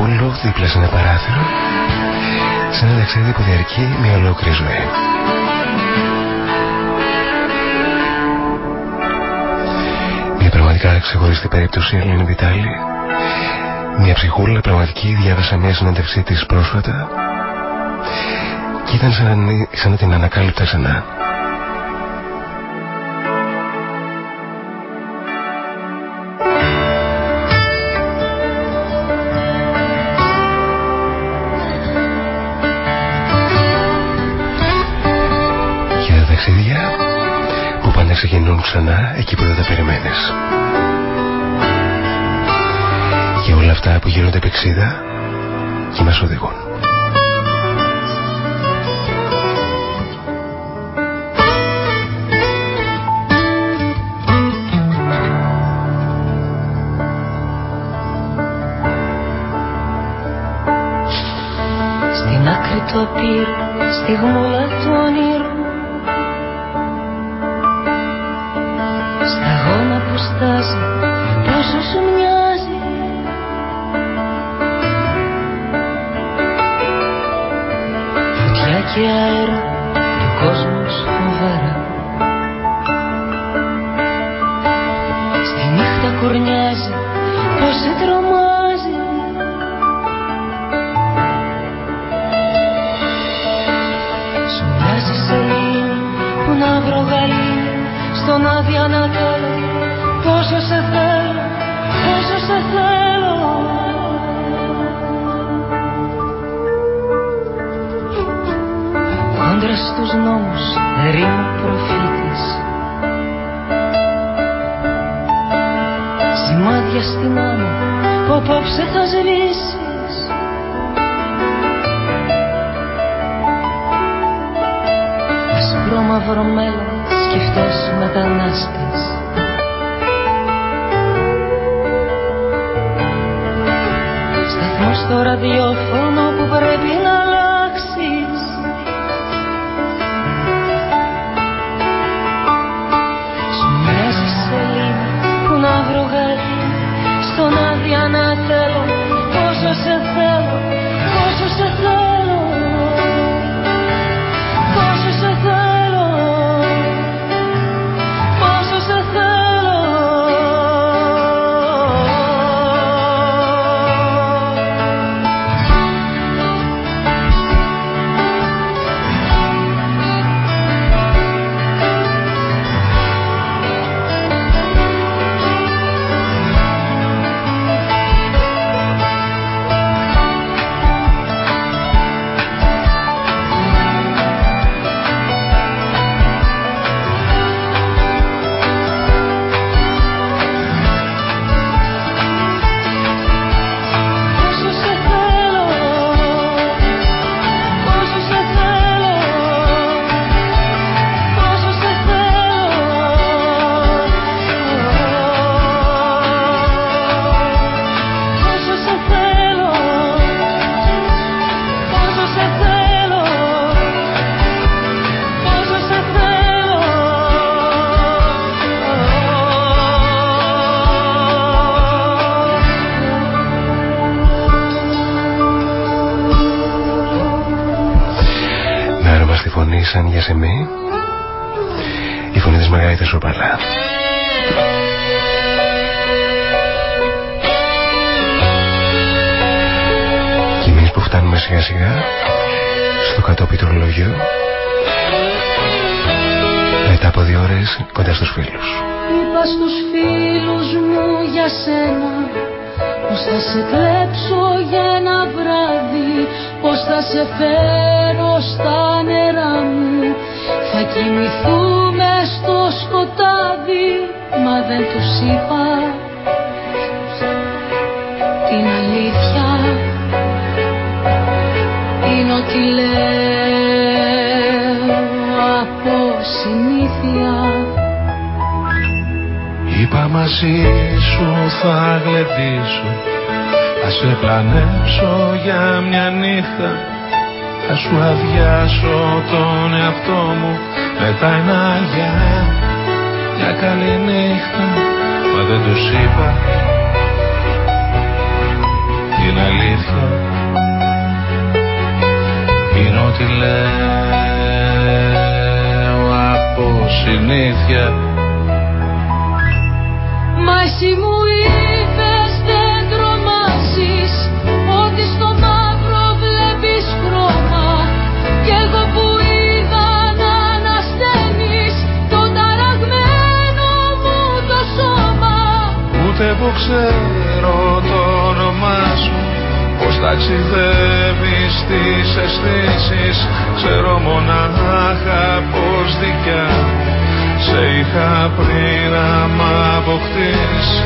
πούλο δίπλα σε ένα παράθυρο σε ένα ταξίδι που διαρκεί μια ολόκληρη ζωή. Μια πραγματικά ξεχωριστή περίπτωση Ελένη Βιτάλη μια ψυχούλα πραγματική διάβασα μια συνέντευξή της πρόσφατα και ήταν σαν, να την ανακάλυπτα ξανά. αυτά που γίνονται επεξίδα και μας οδηγούν. Στην άκρη του πύρο, στη γμούλα τον μαζί σου θα γλεντήσω. Θα σε πλανέψω για μια νύχτα. Θα σου αδειάσω τον εαυτό μου. Μετά ένα γεια Μια καλή νύχτα. Μα δεν τους είπα Την αλήθεια. Είναι ότι λέω από συνήθεια που ξέρω το όνομά σου Πως ταξιδεύεις τις αισθήσεις. Ξέρω μονάχα πως δικιά μου Σε είχα πριν να μ' αποκτήσεις.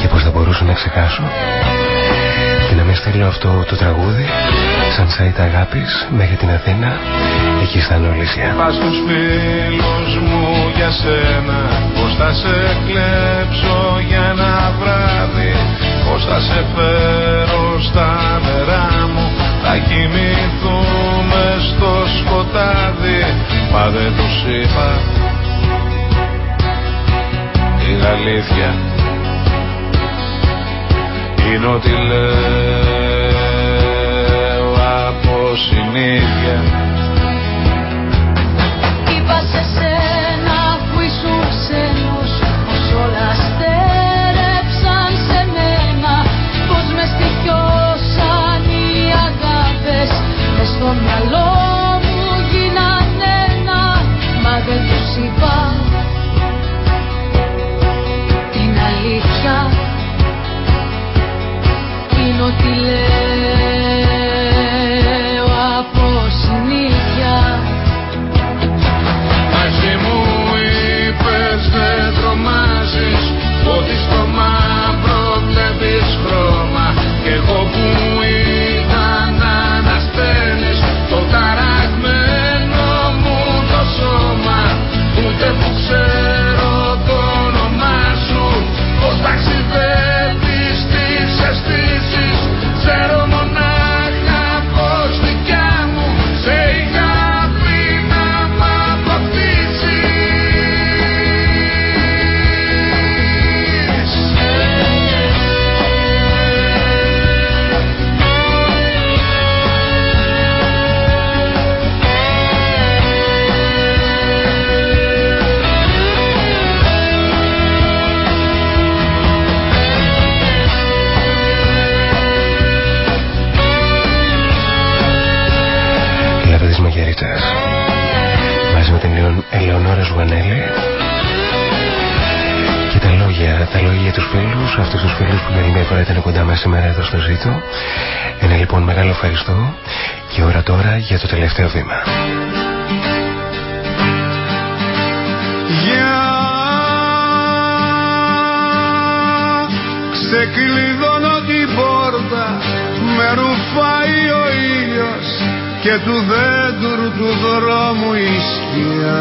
Και πως θα μπορούσα να ξεχάσω; Και να μην στείλω αυτό το τραγούδι sunset αγάπης μέχρι την Αθήνα εκεί στα νολίσια Πας στους φίλους μου για σένα πως θα σε κλέψω για ένα βράδυ πως θα σε φέρω στα νερά μου θα κοιμηθούμε στο σκοτάδι. Μα δεν τους είπα. Την αλήθεια. Είναι ότι λέω από συνήθεια στο μυαλό μου γίναν ένα μα δεν τους είπα την αλήθεια είναι ότι λέω τους φίλους, αυτούς τους φίλους που για άλλη μια φορά ήταν κοντά μας σήμερα εδώ στο ζήτο. Ένα λοιπόν μεγάλο ευχαριστώ και ώρα τώρα για το τελευταίο βήμα. Για Ξεκλειδώνω την πόρτα Με ρουφάει ο ήλιος Και του δέντρου του δρόμου η σκιά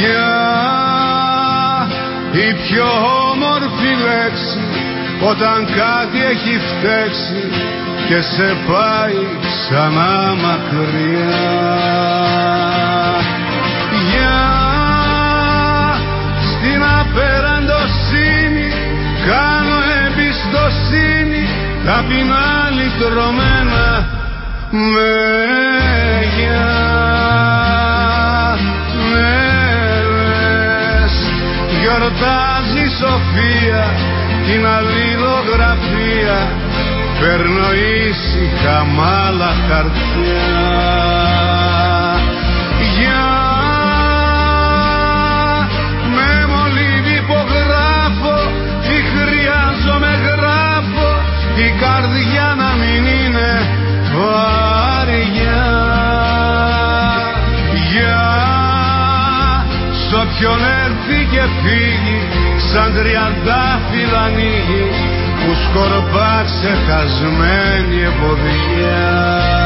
Για η πιο όμορφη λέξη Όταν κάτι έχει φταίξει Και σε πάει ξανά μακριά. Για στην απεραντοσύνη κάνω εμπιστοσύνη ταπεινά λυτρωμένα μέγια ναι γιορτάζει η Σοφία την αλληλογραφία παίρνω ήσυχα μ' άλλα χαρτιά σ' όποιον έρθει και φύγει σαν τριαντάφυλλα ανοίγει που σκορπά ξεχασμένη εποδιά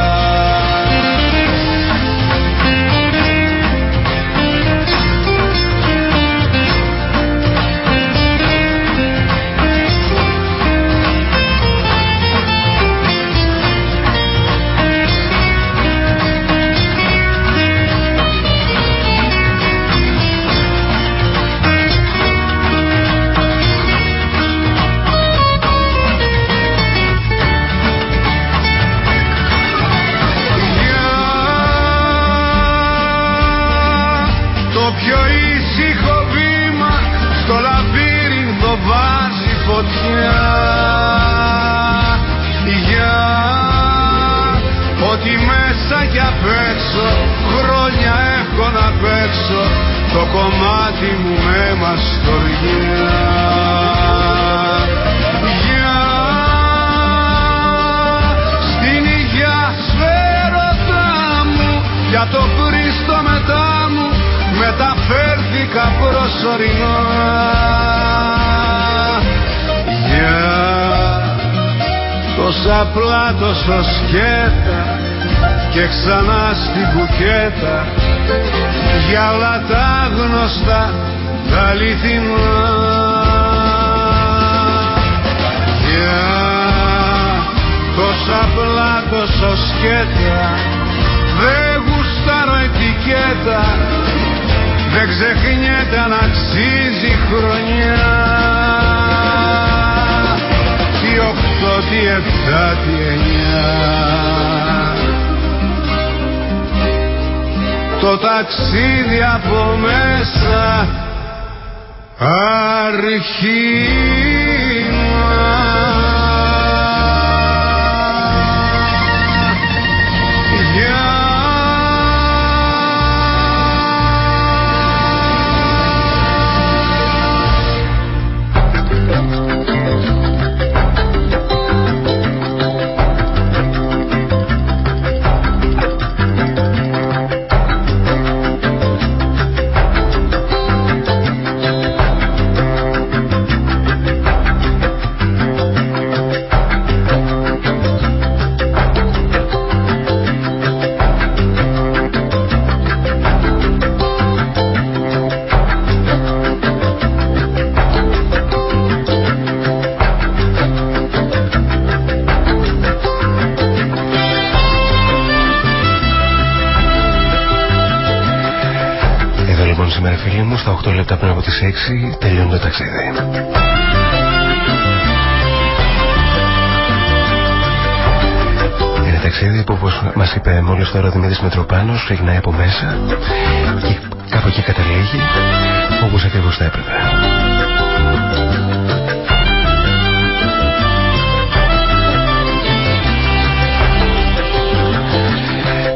για το τόσα πλάτος σκέτα και ξανά στην κουκέτα. Για όλα τα γνωστά τα αληθινά. Για τόσα πλάτος σκέτα δεν γουστάρω ετικέτα. Δεν ξεχνιέται να αξίζει χρονιά οκτώ, τι εφτά, τι εννιά. Το ταξίδι από μέσα αρχίζει στα λεπτά πριν από τις 6 τελειώνει το ταξίδι. Είναι ταξίδι που όπως μας είπε μόλις τώρα ο Δημήτρης Μετροπάνος ξεκινάει από μέσα και κάπου εκεί καταλήγει όπως ακριβώς θα έπρεπε.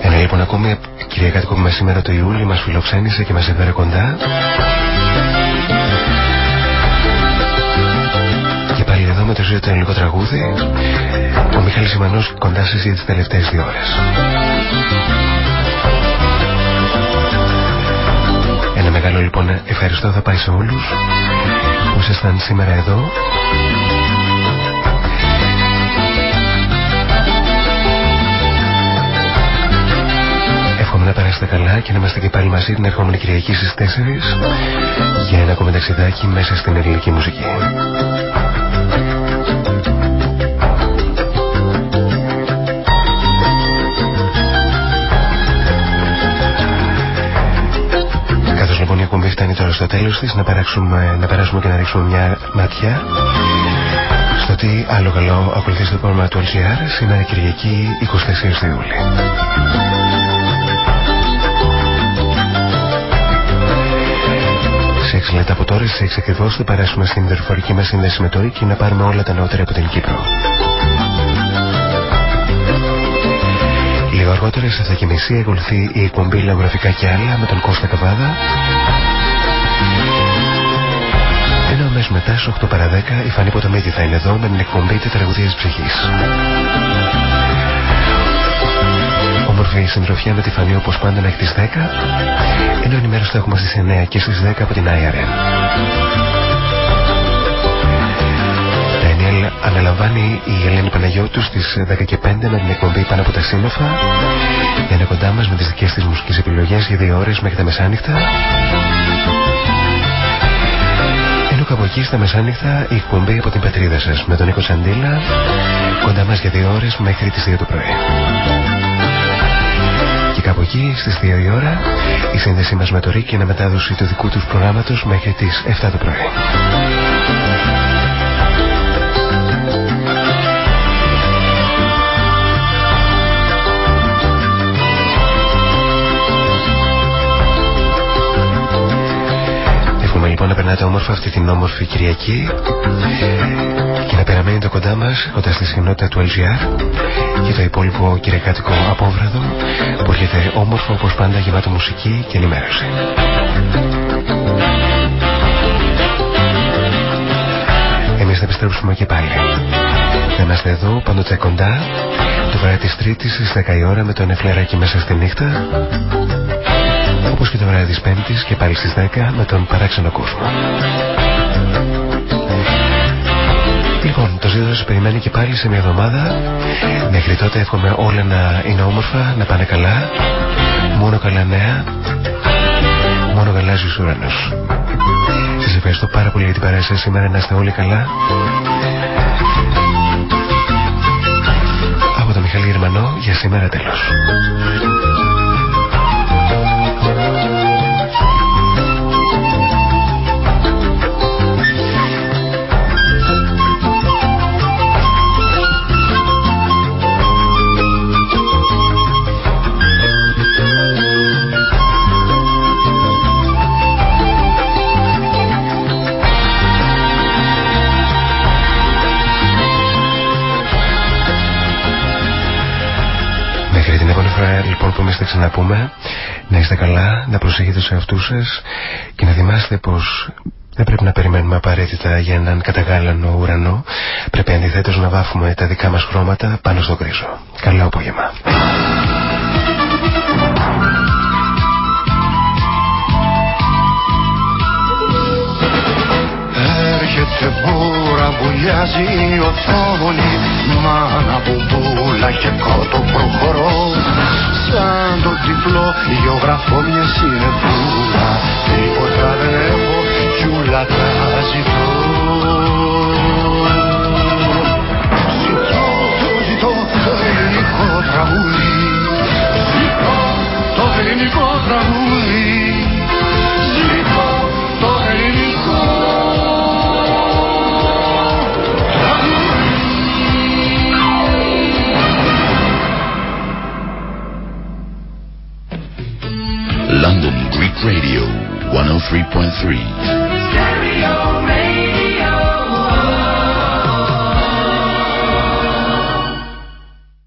Ένα λοιπόν ακόμη Κυριακάτικο που με σήμερα το Ιούλιο μας φιλοξένησε και μας έφερε κοντά. Με το ζωή το ελληνικό τραγούδι ο Μιχάλης Ιμανός κοντά σας για τις τελευταίες δύο ώρες. Ένα μεγάλο λοιπόν ευχαριστώ θα πάει σε όλους που ήσασταν σήμερα εδώ να περάσετε καλά και να είμαστε και πάλι μαζί την ερχόμενη Κυριακή στις 4 για ένα ακόμα ταξιδάκι μέσα στην ελληνική μουσική. Φτάνει τώρα στο τέλος της να, περάσουμε, να περάσουμε και να ρίξουμε μια ματιά στο τι άλλο καλό ακολουθεί στο πρόγραμμα του LCR σήμερα Κυριακή 24 Ιούλη. Σε 6 λεπτά από τώρα, σε 6 ακριβώς, θα περάσουμε στην δορυφορική μας σύνδεση με το ΙΚ να πάρουμε όλα τα νεότερα από την Κύπρο. Λίγο αργότερα, σε αυτά μισή, ακολουθεί η εκπομπή Λαογραφικά και άλλα με τον Κώστα Καβάδα. Μετά, στις 8 παρα 10, η Φανή Ποταμίδη θα είναι εδώ με την εκπομπή Τετραγουδία Ψυχής. Όμορφη συντροφιά με τη Φανή όπως πάντα μέχρι τις 10 ενώ ενημέρωση θα έχουμε στις 9 και στις 10 από την IRN. Daniel αναλαμβάνει η Ελένη Παναγιώτου στις 10 και 5 με την εκπομπή πάνω από τα σύννεφα για να κοντά μας με τις δικές της μουσικές επιλογές για δύο ώρες μέχρι τα μεσάνυχτα ενώ κάπου εκεί στα μεσάνυχτα η εκπομπή από την πατρίδα σας με τον Νίκο Σαντήλα κοντά μας για δύο ώρες μέχρι τις 2 το πρωί. Και κάπου εκεί στις 2 η ώρα η σύνδεσή μας με το ΡΙΚ είναι μετάδοση του δικού τους προγράμματος μέχρι τις 7 το πρωί. Λοιπόν να περνάτε όμορφα αυτή την όμορφη Κυριακή και να παραμένετε κοντά μας, κοντά στη συχνότητα του LGR και το υπόλοιπο κυριακάτικο απόβραδο που έρχεται όμορφο όπως πάντα γεμάτο μουσική και ενημέρωση. Εμείς θα επιστρέψουμε και πάλι. Θα είμαστε εδώ πάντοτε κοντά το βράδυ της Τρίτης στις 10 η ώρα με το νεφλεράκι μέσα στη νύχτα όπως και το βράδυ της Πέμπτης και πάλι στις 10 με τον παράξενο κόσμο. Λοιπόν, το ζήτημα σας περιμένει και πάλι σε μια εβδομάδα. Μέχρι τότε εύχομαι όλα να είναι όμορφα, να πάνε καλά. Μόνο καλά νέα. Μόνο γαλάζιος ουρανός. Σας ευχαριστώ πάρα πολύ για την παρέα σας σήμερα. Να είστε όλοι καλά. Από το Μιχάλη Γερμανό για σήμερα τέλος. Ξαναπούμε να είστε καλά, να προσέχετε σε αυτούς σας και να θυμάστε πως δεν πρέπει να περιμένουμε απαραίτητα για έναν καταγάλανο ουρανό πρέπει αντιθέτως να βάφουμε τα δικά μας χρώματα πάνω στο κρίζο. Καλό απόγευμα. Έρχεται μπούρα βουλιάζει η οθόνη Μάνα μπουμπούλα και κότο προχωρώ. Σαν το τυφλό γεωγραφώ μια συνεφούλα Τίποτα δεν έχω κι ούλα τα ζητώ Ζητώ, ζητώ το ελληνικό τραγούδι. Ζητώ το ελληνικό τραγούδι. Ζητώ 103.3.